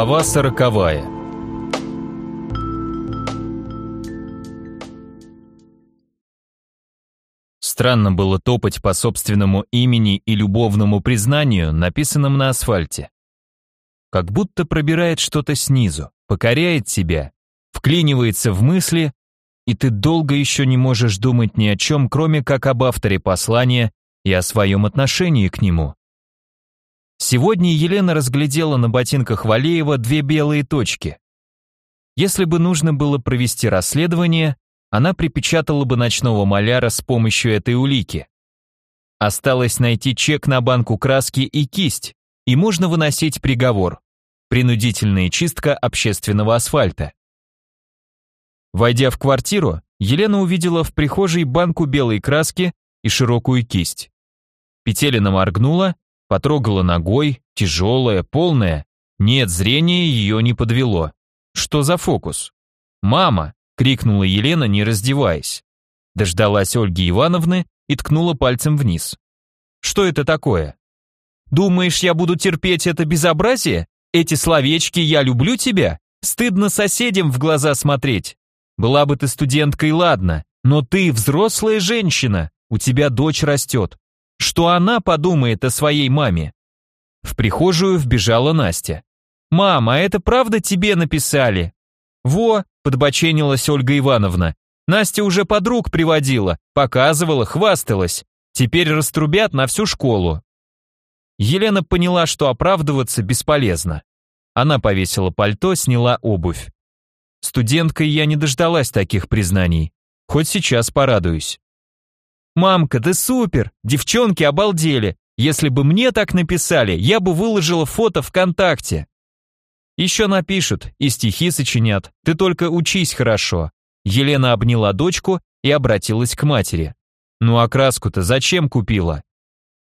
Глава сороковая Странно было топать по собственному имени и любовному признанию, написанному на асфальте. Как будто пробирает что-то снизу, покоряет тебя, вклинивается в мысли, и ты долго еще не можешь думать ни о чем, кроме как об авторе послания и о своем отношении к нему. Сегодня Елена разглядела на ботинках Валеева две белые точки. Если бы нужно было провести расследование, она припечатала бы ночного маляра с помощью этой улики. Осталось найти чек на банку краски и кисть, и можно выносить приговор. Принудительная чистка общественного асфальта. Войдя в квартиру, Елена увидела в прихожей банку белой краски и широкую кисть. Петелина моргнула, Потрогала ногой, тяжелая, полная. Нет, зрение ее не подвело. Что за фокус? «Мама!» — крикнула Елена, не раздеваясь. Дождалась Ольги Ивановны и ткнула пальцем вниз. «Что это такое?» «Думаешь, я буду терпеть это безобразие? Эти словечки «я люблю тебя»? Стыдно соседям в глаза смотреть. Была бы ты студенткой, ладно, но ты взрослая женщина, у тебя дочь растет. Что она подумает о своей маме? В прихожую вбежала Настя. «Мама, это правда тебе написали?» «Во», — подбоченилась Ольга Ивановна. «Настя уже подруг приводила, показывала, хвасталась. Теперь раструбят на всю школу». Елена поняла, что оправдываться бесполезно. Она повесила пальто, сняла обувь. Студенткой я не дождалась таких признаний. Хоть сейчас порадуюсь. «Мамка, ты супер! Девчонки обалдели! Если бы мне так написали, я бы выложила фото ВКонтакте!» Еще напишут и стихи сочинят, ты только учись хорошо. Елена обняла дочку и обратилась к матери. «Ну а краску-то зачем купила?»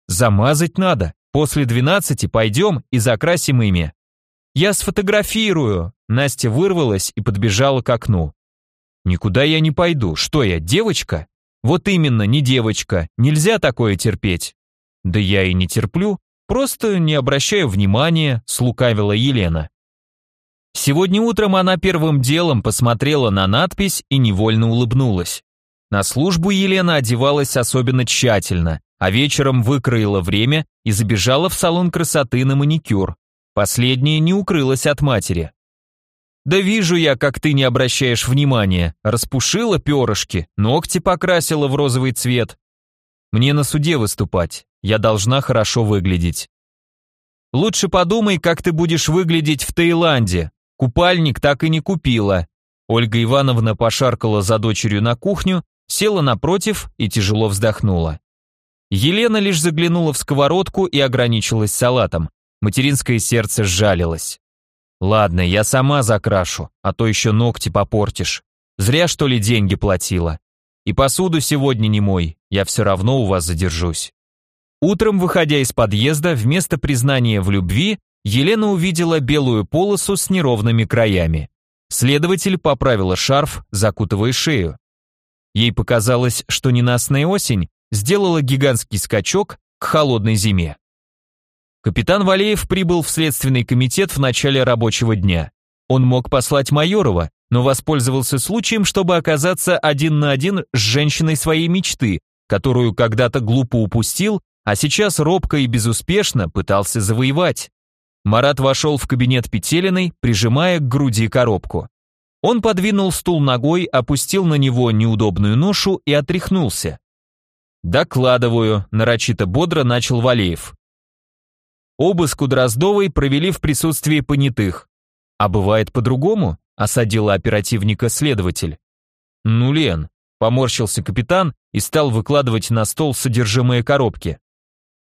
«Замазать надо. После двенадцати пойдем и закрасим ими». «Я сфотографирую!» Настя вырвалась и подбежала к окну. «Никуда я не пойду. Что я, девочка?» Вот именно, не девочка, нельзя такое терпеть. Да я и не терплю, просто не обращаю внимания, слукавила Елена. Сегодня утром она первым делом посмотрела на надпись и невольно улыбнулась. На службу Елена одевалась особенно тщательно, а вечером выкроила время и забежала в салон красоты на маникюр. Последнее не укрылось от матери. «Да вижу я, как ты не обращаешь внимания. Распушила перышки, ногти покрасила в розовый цвет. Мне на суде выступать, я должна хорошо выглядеть». «Лучше подумай, как ты будешь выглядеть в Таиланде. Купальник так и не купила». Ольга Ивановна пошаркала за дочерью на кухню, села напротив и тяжело вздохнула. Елена лишь заглянула в сковородку и ограничилась салатом. Материнское сердце сжалилось. Ладно, я сама закрашу, а то еще ногти попортишь. Зря, что ли, деньги платила. И посуду сегодня не мой, я все равно у вас задержусь. Утром, выходя из подъезда, вместо признания в любви, Елена увидела белую полосу с неровными краями. Следователь поправила шарф, закутывая шею. Ей показалось, что ненастная осень сделала гигантский скачок к холодной зиме. Капитан Валеев прибыл в Следственный комитет в начале рабочего дня. Он мог послать Майорова, но воспользовался случаем, чтобы оказаться один на один с женщиной своей мечты, которую когда-то глупо упустил, а сейчас робко и безуспешно пытался завоевать. Марат вошел в кабинет Петелиной, прижимая к груди коробку. Он подвинул стул ногой, опустил на него неудобную ношу и отряхнулся. «Докладываю», – нарочито бодро начал Валеев. Обыск у Дроздовой провели в присутствии понятых. А бывает по-другому? Осадила оперативника следователь. Ну, Лен, поморщился капитан и стал выкладывать на стол содержимое коробки.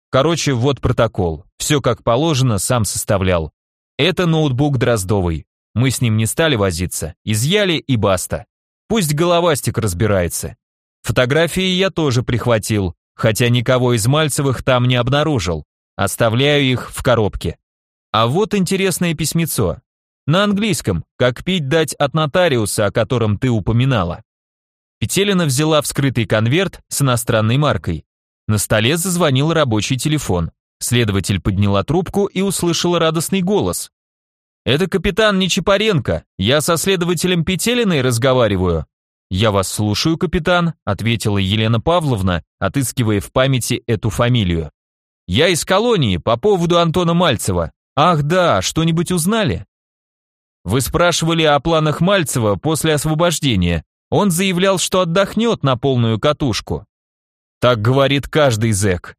Короче, вот протокол. Все как положено, сам составлял. Это ноутбук Дроздовой. Мы с ним не стали возиться, изъяли и баста. Пусть головастик разбирается. Фотографии я тоже прихватил, хотя никого из Мальцевых там не обнаружил. Оставляю их в коробке. А вот интересное письмецо. На английском, как пить дать от нотариуса, о котором ты упоминала. Петелина взяла вскрытый конверт с иностранной маркой. На столе зазвонил рабочий телефон. Следователь подняла трубку и услышала радостный голос. «Это капитан Нечипаренко. Я со следователем Петелиной разговариваю». «Я вас слушаю, капитан», — ответила Елена Павловна, отыскивая в памяти эту фамилию. «Я из колонии по поводу Антона Мальцева. Ах да, что-нибудь узнали?» «Вы спрашивали о планах Мальцева после освобождения. Он заявлял, что отдохнет на полную катушку». «Так говорит каждый зэк.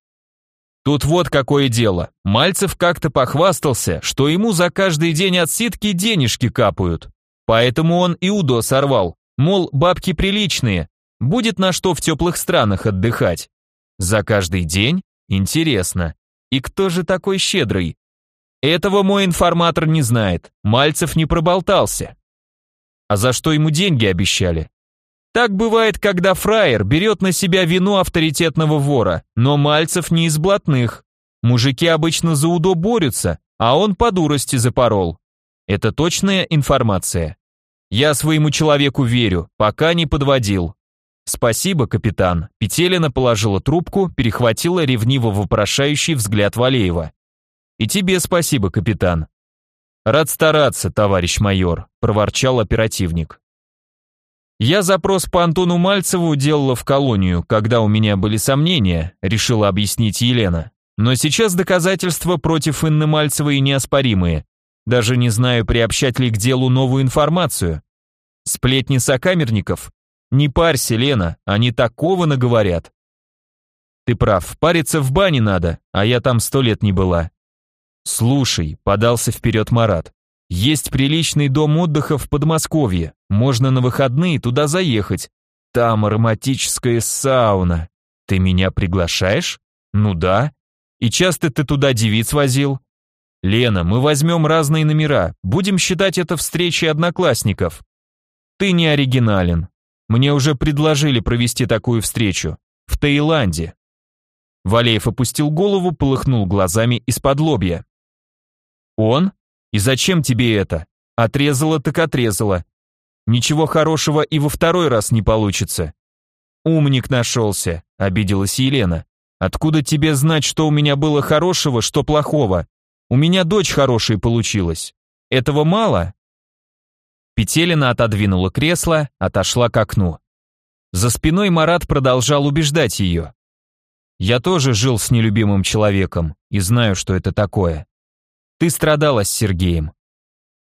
Тут вот какое дело. Мальцев как-то похвастался, что ему за каждый день отсидки денежки капают. Поэтому он и УДО сорвал. Мол, бабки приличные, будет на что в теплых странах отдыхать. За каждый день? Интересно. И кто же такой щедрый? Этого мой информатор не знает. Мальцев не проболтался. А за что ему деньги обещали? Так бывает, когда фраер берет на себя вину авторитетного вора, но Мальцев не из блатных. Мужики обычно за УДО борются, а он по дурости запорол. Это точная информация. Я своему человеку верю, пока не подводил. Спасибо, капитан. Петелина положила трубку, перехватила ревниво вопрошающий взгляд Валеева. И тебе спасибо, капитан. Рад стараться, товарищ майор, проворчал оперативник. Я запрос по Антону Мальцеву делала в колонию, когда у меня были сомнения, решила объяснить Елена. Но сейчас доказательства против Инны Мальцевой неоспоримые. Даже не знаю, приобщать ли к делу новую информацию. Сплетни сокамерников? Не парься, Лена, они такого наговорят. Ты прав, париться в бане надо, а я там сто лет не была. Слушай, подался вперед Марат. Есть приличный дом отдыха в Подмосковье. Можно на выходные туда заехать. Там ароматическая сауна. Ты меня приглашаешь? Ну да. И часто ты туда девиц возил? Лена, мы возьмем разные номера. Будем считать это встречей одноклассников. Ты не оригинален. Мне уже предложили провести такую встречу. В Таиланде. Валеев опустил голову, полыхнул глазами из-под лобья. Он? И зачем тебе это? Отрезала так отрезала. Ничего хорошего и во второй раз не получится. Умник нашелся, обиделась Елена. Откуда тебе знать, что у меня было хорошего, что плохого? У меня дочь хорошая получилась. Этого мало? Петелина отодвинула кресло, отошла к окну. За спиной Марат продолжал убеждать ее. «Я тоже жил с нелюбимым человеком и знаю, что это такое. Ты страдала с Сергеем.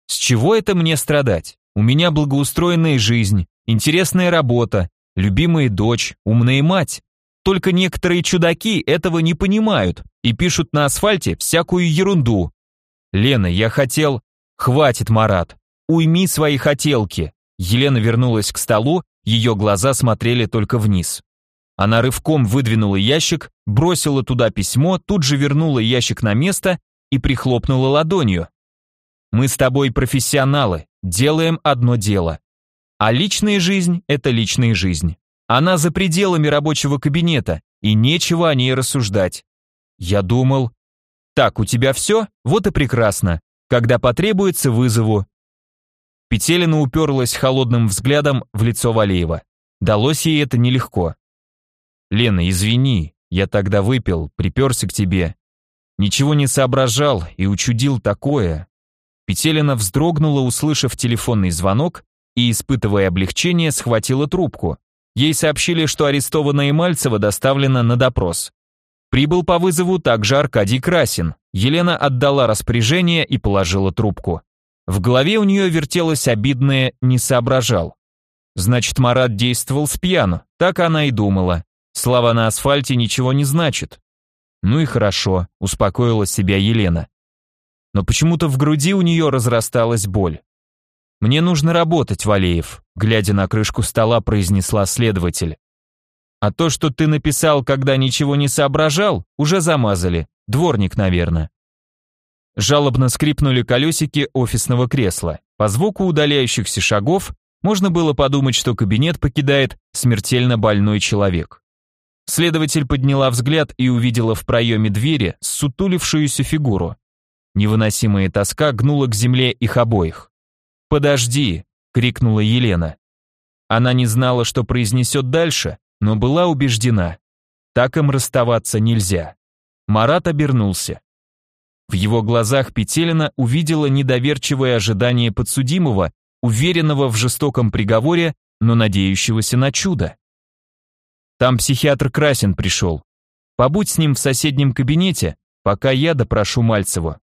С чего это мне страдать? У меня благоустроенная жизнь, интересная работа, любимая дочь, умная мать. Только некоторые чудаки этого не понимают и пишут на асфальте всякую ерунду. Лена, я хотел... Хватит, Марат. Уйми свои хотелки. Елена вернулась к столу, ее глаза смотрели только вниз. Она рывком выдвинула ящик, бросила туда письмо, тут же вернула ящик на место и прихлопнула ладонью. «Мы с тобой профессионалы, делаем одно дело. А личная жизнь – это личная жизнь. Она за пределами рабочего кабинета, и нечего о ней рассуждать. Я думал, так, у тебя все? Вот и прекрасно. Когда потребуется, вызову. Петелина уперлась холодным взглядом в лицо Валеева. Далось ей это нелегко. «Лена, извини, я тогда выпил, приперся к тебе. Ничего не соображал и учудил такое. Петелина вздрогнула, услышав телефонный звонок, и, испытывая облегчение, схватила трубку. Ей сообщили, что арестованная Мальцева доставлена на допрос. Прибыл по вызову также Аркадий Красин. Елена отдала распоряжение и положила трубку. В голове у нее вертелось обидное «не соображал». Значит, Марат действовал с пьяну, так она и думала. Слова на асфальте ничего не значат. Ну и хорошо, успокоила себя Елена. Но почему-то в груди у нее разрасталась боль. «Мне нужно работать, Валеев», глядя на крышку стола, произнесла следователь. «А то, что ты написал, когда ничего не соображал, уже замазали. Дворник, наверное». Жалобно скрипнули колесики офисного кресла. По звуку удаляющихся шагов можно было подумать, что кабинет покидает смертельно больной человек. Следователь подняла взгляд и увидела в проеме двери сутулившуюся фигуру. Невыносимая тоска гнула к земле их обоих. «Подожди!» — крикнула Елена. Она не знала, что произнесет дальше, но была убеждена. Так им расставаться нельзя. Марат обернулся. В его глазах Петелина увидела недоверчивое ожидание подсудимого, уверенного в жестоком приговоре, но надеющегося на чудо. Там психиатр Красин пришел. Побудь с ним в соседнем кабинете, пока я допрошу Мальцева.